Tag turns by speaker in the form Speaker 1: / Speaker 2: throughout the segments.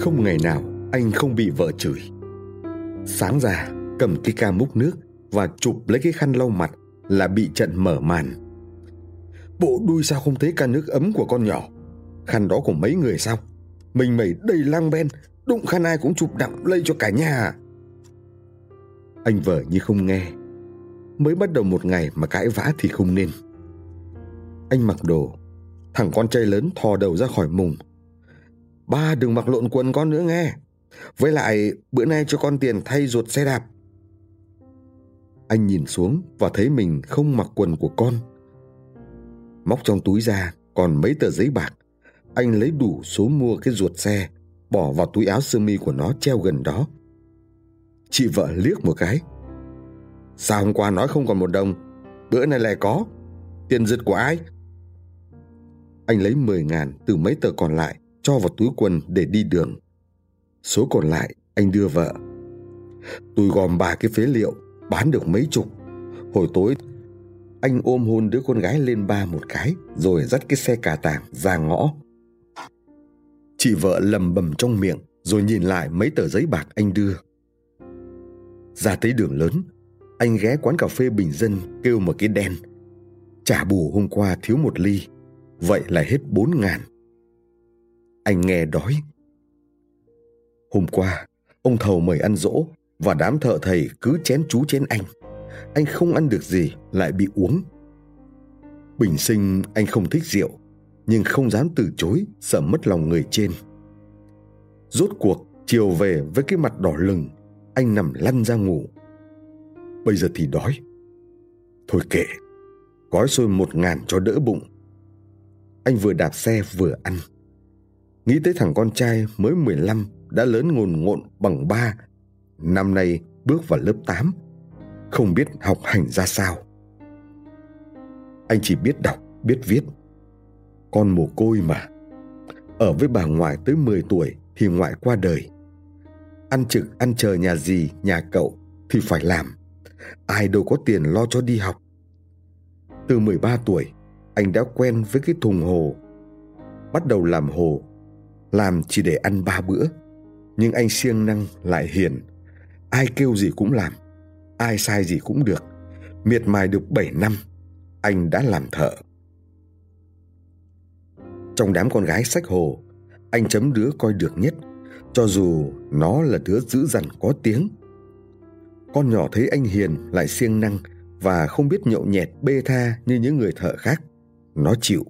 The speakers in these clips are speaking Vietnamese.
Speaker 1: Không ngày nào anh không bị vợ chửi. Sáng ra cầm cái ca múc nước và chụp lấy cái khăn lau mặt là bị trận mở màn. Bộ đuôi sao không thấy ca nước ấm của con nhỏ? Khăn đó của mấy người sao? Mình mẩy đầy lang ben, đụng khăn ai cũng chụp đặng lây cho cả nhà. Anh vợ như không nghe. Mới bắt đầu một ngày mà cãi vã thì không nên. Anh mặc đồ, thằng con trai lớn thò đầu ra khỏi mùng. Ba đừng mặc lộn quần con nữa nghe. Với lại bữa nay cho con tiền thay ruột xe đạp. Anh nhìn xuống và thấy mình không mặc quần của con. Móc trong túi ra còn mấy tờ giấy bạc. Anh lấy đủ số mua cái ruột xe, bỏ vào túi áo sơ mi của nó treo gần đó. Chị vợ liếc một cái. Sao hôm qua nói không còn một đồng, bữa nay lại có. Tiền giật của ai? Anh lấy 10 ngàn từ mấy tờ còn lại cho vào túi quần để đi đường. Số còn lại anh đưa vợ. Tôi gom ba cái phế liệu, bán được mấy chục. Hồi tối anh ôm hôn đứa con gái lên ba một cái rồi dắt cái xe cà tàng ra ngõ. Chị vợ lầm bầm trong miệng rồi nhìn lại mấy tờ giấy bạc anh đưa. Ra tới đường lớn, anh ghé quán cà phê bình dân kêu một cái đen. Trả bù hôm qua thiếu một ly, vậy là hết bốn ngàn. Anh nghe đói. Hôm qua, ông thầu mời ăn dỗ và đám thợ thầy cứ chén chú chén anh. Anh không ăn được gì lại bị uống. Bình sinh anh không thích rượu, nhưng không dám từ chối sợ mất lòng người trên. Rốt cuộc chiều về với cái mặt đỏ lừng, anh nằm lăn ra ngủ. Bây giờ thì đói. Thôi kệ, gói xôi một ngàn cho đỡ bụng. Anh vừa đạp xe vừa ăn. Nghĩ tới thằng con trai mới 15 đã lớn ngồn ngộn bằng ba. Năm nay bước vào lớp 8. Không biết học hành ra sao. Anh chỉ biết đọc, biết viết. Con mồ côi mà. Ở với bà ngoại tới 10 tuổi thì ngoại qua đời. Ăn trực ăn chờ nhà gì, nhà cậu thì phải làm. Ai đâu có tiền lo cho đi học. Từ 13 tuổi, anh đã quen với cái thùng hồ. Bắt đầu làm hồ, làm chỉ để ăn ba bữa. Nhưng anh siêng năng lại hiền. Ai kêu gì cũng làm, ai sai gì cũng được. Miệt mài được bảy năm, anh đã làm thợ. Trong đám con gái sách hồ, anh chấm đứa coi được nhất, cho dù nó là đứa dữ dằn có tiếng. Con nhỏ thấy anh hiền lại siêng năng và không biết nhậu nhẹt bê tha như những người thợ khác. Nó chịu.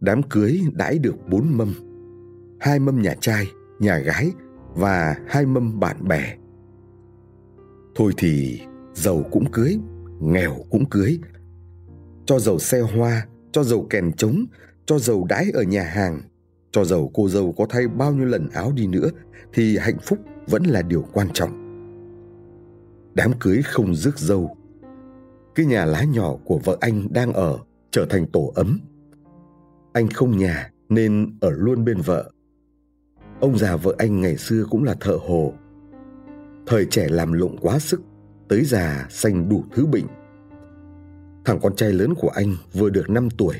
Speaker 1: Đám cưới đãi được bốn mâm. Hai mâm nhà trai, nhà gái và hai mâm bạn bè. Thôi thì giàu cũng cưới, nghèo cũng cưới. Cho giàu xe hoa, cho giàu kèn trống, cho giàu đãi ở nhà hàng, cho giàu cô dâu có thay bao nhiêu lần áo đi nữa thì hạnh phúc vẫn là điều quan trọng. Đám cưới không rước dâu. Cái nhà lá nhỏ của vợ anh đang ở trở thành tổ ấm. Anh không nhà nên ở luôn bên vợ. Ông già vợ anh ngày xưa cũng là thợ hồ. Thời trẻ làm lụng quá sức, tới già sanh đủ thứ bệnh. Thằng con trai lớn của anh vừa được 5 tuổi,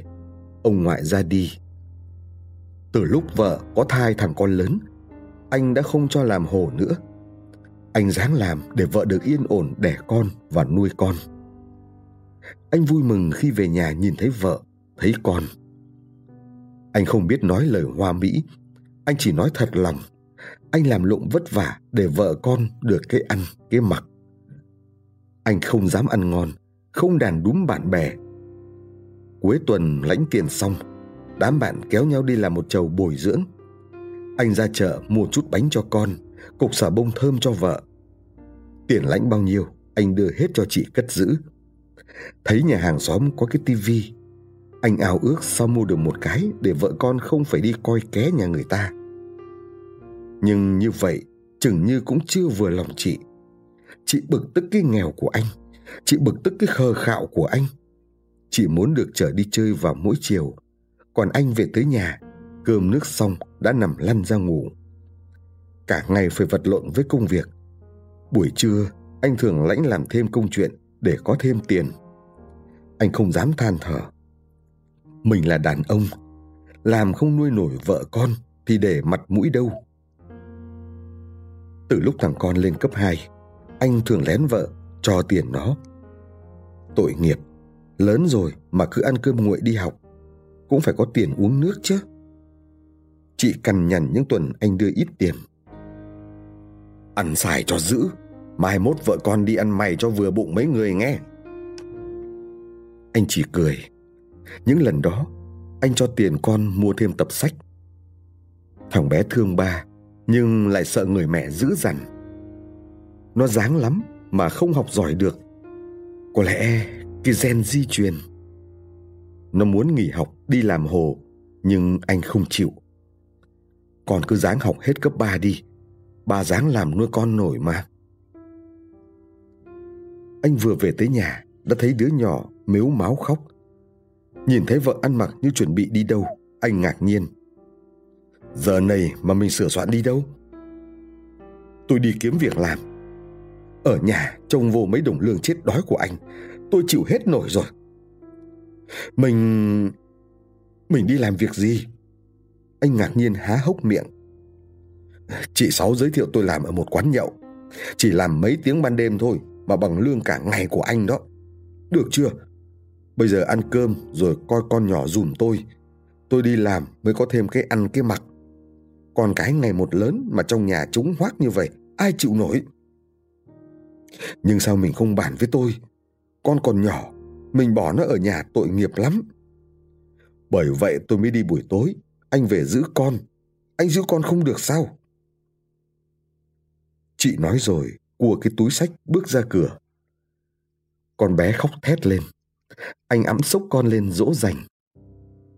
Speaker 1: ông ngoại ra đi. Từ lúc vợ có thai thằng con lớn, anh đã không cho làm hồ nữa. Anh dáng làm để vợ được yên ổn đẻ con và nuôi con. Anh vui mừng khi về nhà nhìn thấy vợ, thấy con. Anh không biết nói lời hoa mỹ, anh chỉ nói thật lòng. Anh làm lụng vất vả để vợ con được cái ăn, cái mặc. Anh không dám ăn ngon, không đàn đúm bạn bè. Cuối tuần lãnh tiền xong, đám bạn kéo nhau đi làm một chầu bồi dưỡng. Anh ra chợ mua chút bánh cho con, cục xà bông thơm cho vợ. Tiền lãnh bao nhiêu, anh đưa hết cho chị cất giữ. Thấy nhà hàng xóm có cái tivi, anh ao ước sao mua được một cái để vợ con không phải đi coi ké nhà người ta. Nhưng như vậy, chừng như cũng chưa vừa lòng chị. Chị bực tức cái nghèo của anh, chị bực tức cái khờ khạo của anh. Chị muốn được trở đi chơi vào mỗi chiều, còn anh về tới nhà, cơm nước xong đã nằm lăn ra ngủ. Cả ngày phải vật lộn với công việc. Buổi trưa, anh thường lãnh làm thêm công chuyện để có thêm tiền. Anh không dám than thở. Mình là đàn ông, làm không nuôi nổi vợ con thì để mặt mũi đâu. Từ lúc thằng con lên cấp 2, anh thường lén vợ, cho tiền nó. Tội nghiệp, lớn rồi mà cứ ăn cơm nguội đi học, cũng phải có tiền uống nước chứ. Chị cằn nhằn những tuần anh đưa ít tiền. Ăn xài cho giữ, mai mốt vợ con đi ăn mày cho vừa bụng mấy người nghe. Anh chỉ cười. Những lần đó, anh cho tiền con mua thêm tập sách. Thằng bé thương ba, nhưng lại sợ người mẹ dữ dằn. Nó dáng lắm mà không học giỏi được. Có lẽ cái gen di truyền. Nó muốn nghỉ học đi làm hồ, nhưng anh không chịu. Con cứ dáng học hết cấp 3 đi, bà dáng làm nuôi con nổi mà. Anh vừa về tới nhà đã thấy đứa nhỏ mếu máu khóc. Nhìn thấy vợ ăn mặc như chuẩn bị đi đâu, anh ngạc nhiên. Giờ này mà mình sửa soạn đi đâu? Tôi đi kiếm việc làm. Ở nhà trông vô mấy đồng lương chết đói của anh, tôi chịu hết nổi rồi. Mình... Mình đi làm việc gì? Anh ngạc nhiên há hốc miệng. Chị Sáu giới thiệu tôi làm ở một quán nhậu. Chỉ làm mấy tiếng ban đêm thôi mà bằng lương cả ngày của anh đó. Được chưa? Bây giờ ăn cơm rồi coi con nhỏ dùm tôi. Tôi đi làm mới có thêm cái ăn cái mặc. Còn cái ngày một lớn mà trong nhà chúng hoác như vậy, ai chịu nổi? Nhưng sao mình không bàn với tôi? Con còn nhỏ, mình bỏ nó ở nhà tội nghiệp lắm. Bởi vậy tôi mới đi buổi tối, anh về giữ con. Anh giữ con không được sao? Chị nói rồi, cua cái túi sách bước ra cửa. Con bé khóc thét lên. Anh ẵm sốc con lên dỗ dành.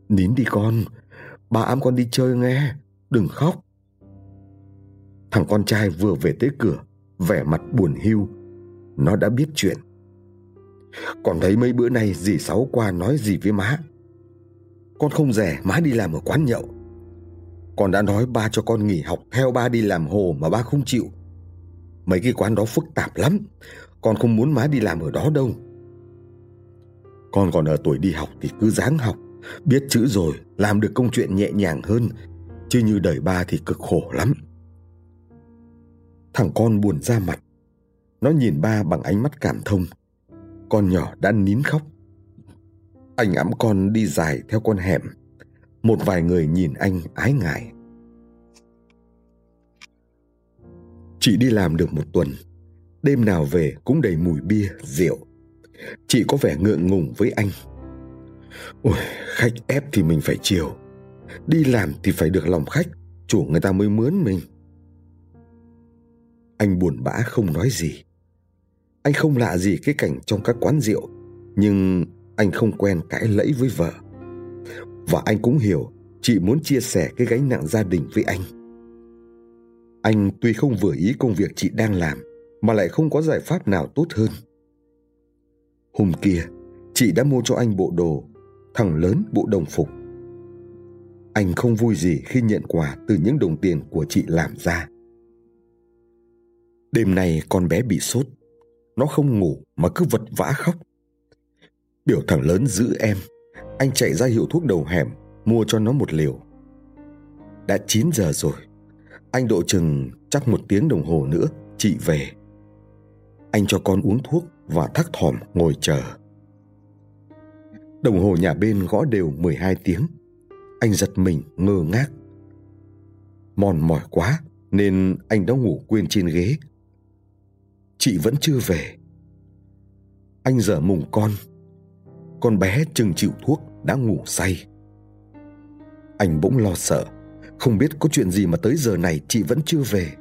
Speaker 1: Nín đi con, bà ẵm con đi chơi nghe, đừng khóc. Thằng con trai vừa về tới cửa, vẻ mặt buồn hiu. Nó đã biết chuyện. Còn thấy mấy bữa nay dì Sáu qua nói gì với má. Con không rẻ má đi làm ở quán nhậu. Con đã nói ba cho con nghỉ học theo ba đi làm hồ mà ba không chịu. Mấy cái quán đó phức tạp lắm Con không muốn má đi làm ở đó đâu Con còn ở tuổi đi học thì cứ dáng học Biết chữ rồi Làm được công chuyện nhẹ nhàng hơn Chứ như đời ba thì cực khổ lắm. Thằng con buồn ra mặt. Nó nhìn ba bằng ánh mắt cảm thông. Con nhỏ đã nín khóc. Anh ẵm con đi dài theo con hẻm. Một vài người nhìn anh ái ngại. Chị đi làm được một tuần, đêm nào về cũng đầy mùi bia, rượu. Chị có vẻ ngượng ngùng với anh. Ôi, khách ép thì mình phải chiều. Đi làm thì phải được lòng khách, chủ người ta mới mướn mình. Anh buồn bã không nói gì. Anh không lạ gì cái cảnh trong các quán rượu, nhưng anh không quen cãi lẫy với vợ. Và anh cũng hiểu chị muốn chia sẻ cái gánh nặng gia đình với anh. Anh tuy không vừa ý công việc chị đang làm, mà lại không có giải pháp nào tốt hơn. Hôm kia, chị đã mua cho anh bộ đồ, thằng lớn bộ đồng phục. Anh không vui gì khi nhận quà từ những đồng tiền của chị làm ra. Đêm nay con bé bị sốt, nó không ngủ mà cứ vật vã khóc. Biểu thằng lớn giữ em, anh chạy ra hiệu thuốc đầu hẻm mua cho nó một liều. Đã 9 giờ rồi, anh độ chừng chắc một tiếng đồng hồ nữa chị về. Anh cho con uống thuốc và thắc thỏm ngồi chờ. Đồng hồ nhà bên gõ đều 12 tiếng. Anh giật mình, ngơ ngác. Mòn mỏi quá, nên anh đã ngủ quên trên ghế. Chị vẫn chưa về. Anh dở mùng con. Con bé chừng chịu thuốc, đã ngủ say. Anh bỗng lo sợ, không biết có chuyện gì mà tới giờ này chị vẫn chưa về.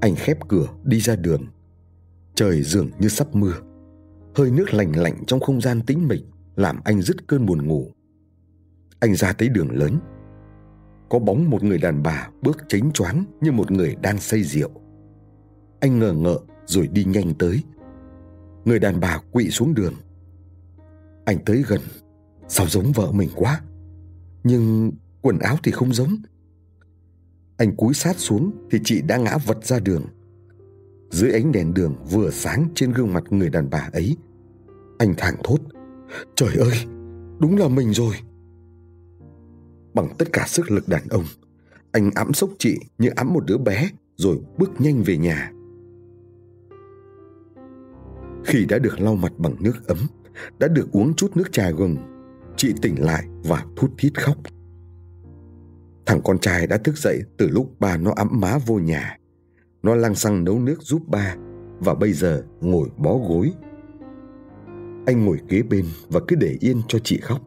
Speaker 1: Anh khép cửa, đi ra đường. Trời dường như sắp mưa. Hơi nước lạnh lạnh trong không gian tĩnh mịch, làm anh dứt cơn buồn ngủ. Anh ra tới đường lớn. Có bóng một người đàn bà bước chánh choáng như một người đang say rượu. Anh ngờ ngợ rồi đi nhanh tới. Người đàn bà quỵ xuống đường. Anh tới gần, sao giống vợ mình quá. Nhưng quần áo thì không giống. Anh cúi sát xuống thì chị đã ngã vật ra đường. Dưới ánh đèn đường vừa sáng trên gương mặt người đàn bà ấy, anh thảng thốt. Trời ơi, đúng là mình rồi. Bằng tất cả sức lực đàn ông, Anh ẵm sốc chị như ẵm một đứa bé rồi bước nhanh về nhà. Khi đã được lau mặt bằng nước ấm, đã được uống chút nước trà gừng, chị tỉnh lại và thút thít khóc. Thằng con trai đã thức dậy từ lúc ba nó ấm má vô nhà. Nó lăng xăng nấu nước giúp ba và bây giờ ngồi bó gối. Anh ngồi kế bên và cứ để yên cho chị khóc.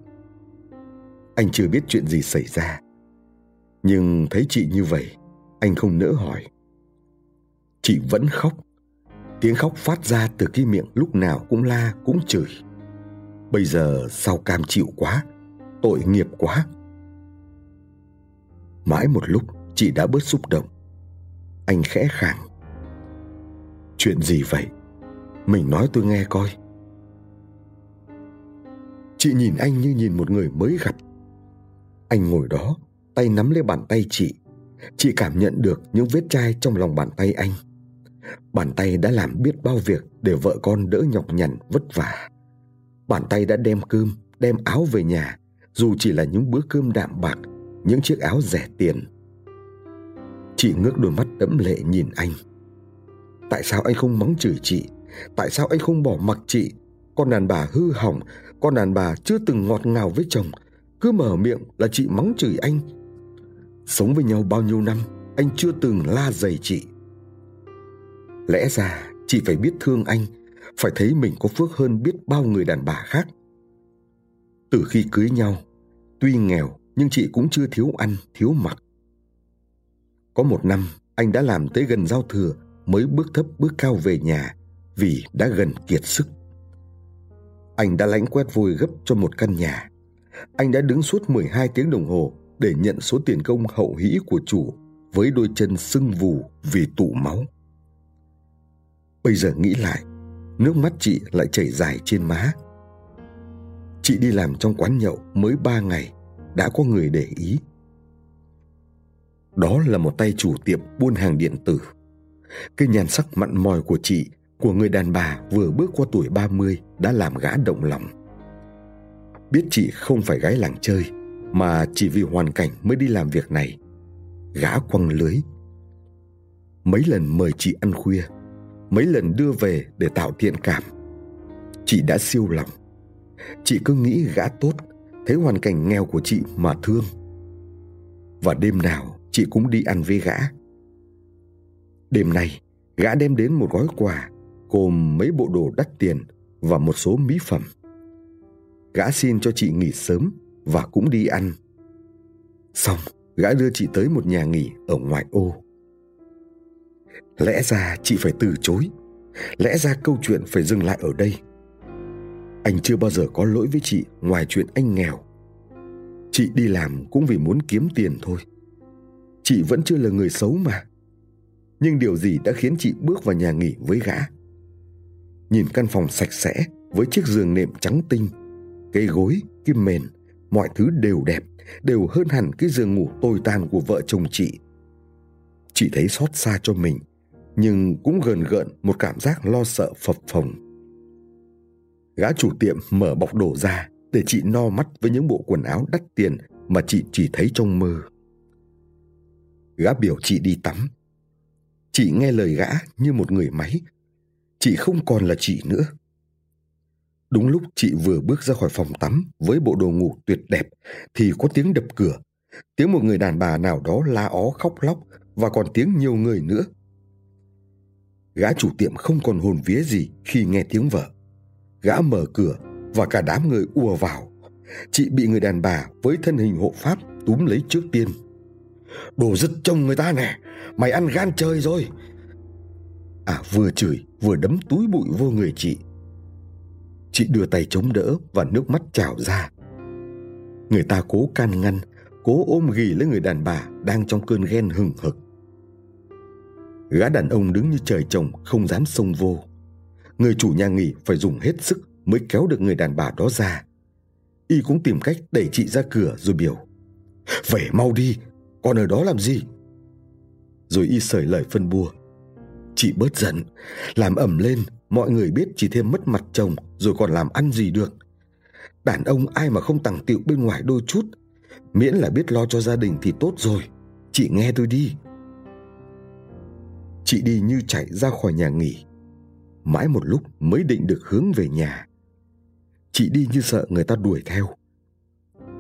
Speaker 1: Anh chưa biết chuyện gì xảy ra. Nhưng thấy chị như vậy, anh không nỡ hỏi. Chị vẫn khóc. Tiếng khóc phát ra từ cái miệng lúc nào cũng la cũng chửi. Bây giờ sao cam chịu quá, tội nghiệp quá. Mãi một lúc chị đã bớt xúc động. Anh khẽ khàng. Chuyện gì vậy? Mình nói tôi nghe coi. Chị nhìn anh như nhìn một người mới gặp. Anh ngồi đó, tay nắm lấy bàn tay chị. Chị cảm nhận được những vết chai trong lòng bàn tay anh. Bàn tay đã làm biết bao việc để vợ con đỡ nhọc nhằn vất vả. Bàn tay đã đem cơm, đem áo về nhà, dù chỉ là những bữa cơm đạm bạc, những chiếc áo rẻ tiền. Chị ngước đôi mắt đẫm lệ nhìn anh. Tại sao anh không mắng chửi chị? Tại sao anh không bỏ mặc chị? Con đàn bà hư hỏng, con đàn bà chưa từng ngọt ngào với chồng, cứ mở miệng là chị mắng chửi anh. Sống với nhau bao nhiêu năm, anh chưa từng la dày chị. Lẽ ra chị phải biết thương anh, phải thấy mình có phước hơn biết bao người đàn bà khác. Từ khi cưới nhau, tuy nghèo nhưng chị cũng chưa thiếu ăn, thiếu mặc. Có một năm, anh đã làm tới gần giao thừa mới bước thấp bước cao về nhà vì đã gần kiệt sức. Anh đã lãnh quét vôi gấp cho một căn nhà. Anh đã đứng suốt 12 tiếng đồng hồ để nhận số tiền công hậu hĩ của chủ với đôi chân sưng vù vì tụ máu. Bây giờ nghĩ lại, nước mắt chị lại chảy dài trên má. Chị đi làm trong quán nhậu mới ba ngày, đã có người để ý. Đó là một tay chủ tiệm buôn hàng điện tử. Cái nhan sắc mặn mòi của chị, của người đàn bà vừa bước qua tuổi 30 đã làm gã động lòng. Biết chị không phải gái làng chơi, mà chỉ vì hoàn cảnh mới đi làm việc này. Gã quăng lưới. Mấy lần mời chị ăn khuya, mấy lần đưa về để tạo thiện cảm. Chị đã siêu lòng. Chị cứ nghĩ gã tốt, thấy hoàn cảnh nghèo của chị mà thương. Và đêm nào chị cũng đi ăn với gã. Đêm nay, gã đem đến một gói quà gồm mấy bộ đồ đắt tiền và một số mỹ phẩm. Gã xin cho chị nghỉ sớm và cũng đi ăn. Xong, gã đưa chị tới một nhà nghỉ ở ngoài ô. Lẽ ra chị phải từ chối. Lẽ ra câu chuyện phải dừng lại ở đây. Anh chưa bao giờ có lỗi với chị ngoài chuyện anh nghèo. Chị đi làm cũng vì muốn kiếm tiền thôi. Chị vẫn chưa là người xấu mà. Nhưng điều gì đã khiến chị bước vào nhà nghỉ với gã? Nhìn căn phòng sạch sẽ với chiếc giường nệm trắng tinh, cây gối, kim mền, mọi thứ đều đẹp, đều hơn hẳn cái giường ngủ tồi tàn của vợ chồng chị. Chị thấy xót xa cho mình, nhưng cũng gần gợn một cảm giác lo sợ phập phồng. Gã chủ tiệm mở bọc đồ ra để chị no mắt với những bộ quần áo đắt tiền mà chị chỉ thấy trong mơ. Gã biểu chị đi tắm. Chị nghe lời gã như một người máy. Chị không còn là chị nữa. Đúng lúc chị vừa bước ra khỏi phòng tắm với bộ đồ ngủ tuyệt đẹp thì có tiếng đập cửa. Tiếng một người đàn bà nào đó la ó khóc lóc và còn tiếng nhiều người nữa. Gã chủ tiệm không còn hồn vía gì khi nghe tiếng vợ. Gã mở cửa và cả đám người ùa vào. Chị bị người đàn bà với thân hình hộ pháp túm lấy trước tiên. Đồ dứt chồng người ta nè, mày ăn gan chơi rồi. À vừa chửi vừa đấm túi bụi vô người chị. Chị đưa tay chống đỡ và nước mắt trào ra. Người ta cố can ngăn, cố ôm ghì lấy người đàn bà đang trong cơn ghen hừng hực. Gã đàn ông đứng như trời trồng không dám xông vô. Người chủ nhà nghỉ phải dùng hết sức mới kéo được người đàn bà đó ra. Y cũng tìm cách đẩy chị ra cửa rồi biểu. Về mau đi, còn ở đó làm gì? Rồi Y sởi lời phân bua. Chị bớt giận, làm ẩm lên, mọi người biết chỉ thêm mất mặt chồng rồi còn làm ăn gì được. Đàn ông ai mà không tằng tiệu bên ngoài đôi chút, miễn là biết lo cho gia đình thì tốt rồi. chị nghe tôi đi. Chị đi như chạy ra khỏi nhà nghỉ. Mãi một lúc mới định được hướng về nhà. Chị đi như sợ người ta đuổi theo.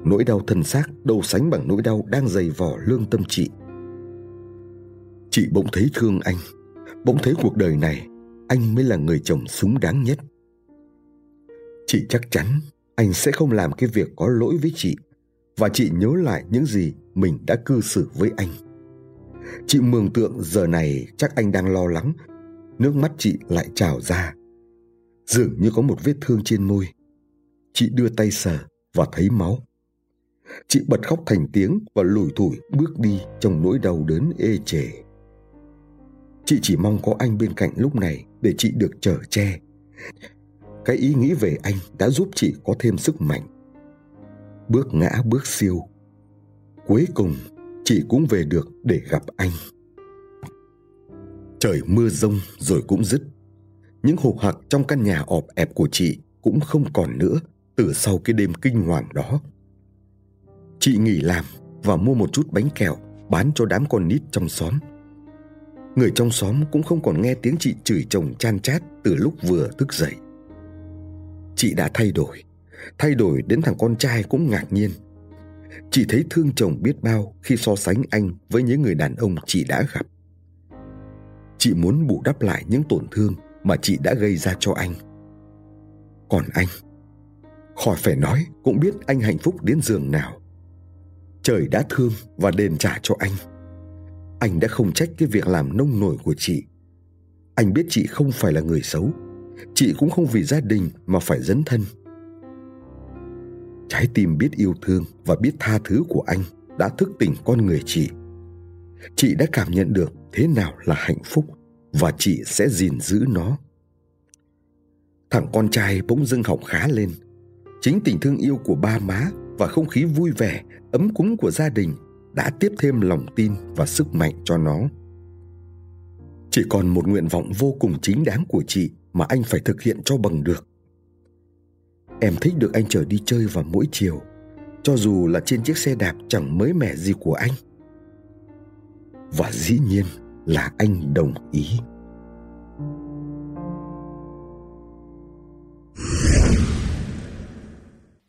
Speaker 1: Nỗi đau thân xác đâu sánh bằng nỗi đau đang dày vò lương tâm chị. Chị bỗng thấy thương anh bỗng thấy cuộc đời này anh mới là người chồng xứng đáng nhất. Chị chắc chắn anh sẽ không làm cái việc có lỗi với chị và chị nhớ lại những gì mình đã cư xử với anh. Chị mường tượng giờ này chắc anh đang lo lắng. Nước mắt chị lại trào ra. Dường như có một vết thương trên môi. Chị đưa tay sờ và thấy máu. Chị bật khóc thành tiếng và lủi thủi bước đi trong nỗi đau đớn ê chề chị chỉ mong có anh bên cạnh lúc này để chị được chở che. Cái ý nghĩ về anh đã giúp chị có thêm sức mạnh. Bước ngã, bước siêu. Cuối cùng, chị cũng về được để gặp anh. Trời mưa rông rồi cũng dứt. Những hộp hạc trong căn nhà ọp ẹp của chị cũng không còn nữa từ sau cái đêm kinh hoàng đó. Chị nghỉ làm và mua một chút bánh kẹo bán cho đám con nít trong xóm người trong xóm cũng không còn nghe tiếng chị chửi chồng chan chát từ lúc vừa thức dậy. Chị đã thay đổi thay đổi đến thằng con trai cũng ngạc nhiên. Chị thấy thương chồng biết bao khi so sánh anh với những người đàn ông chị đã gặp. Chị muốn bù đắp lại những tổn thương mà chị đã gây ra cho anh. Còn anh, khỏi phải nói cũng biết anh hạnh phúc đến giường nào. Trời đã thương và đền trả cho anh anh đã không trách cái việc làm nông nổi của chị. Anh biết chị không phải là người xấu. Chị cũng không vì gia đình mà phải dấn thân. Trái tim biết yêu thương và biết tha thứ của anh đã thức tỉnh con người chị. Chị đã cảm nhận được thế nào là hạnh phúc và chị sẽ gìn giữ nó. Thằng con trai bỗng dưng học khá lên. Chính tình thương yêu của ba má và không khí vui vẻ, ấm cúng của gia đình đã tiếp thêm lòng tin và sức mạnh cho nó. Chỉ còn một nguyện vọng vô cùng chính đáng của chị mà anh phải thực hiện cho bằng được. Em thích được anh chở đi chơi vào mỗi chiều, cho dù là trên chiếc xe đạp chẳng mới mẻ gì của anh. Và dĩ nhiên là anh đồng ý.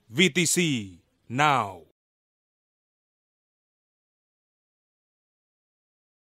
Speaker 2: VTC now.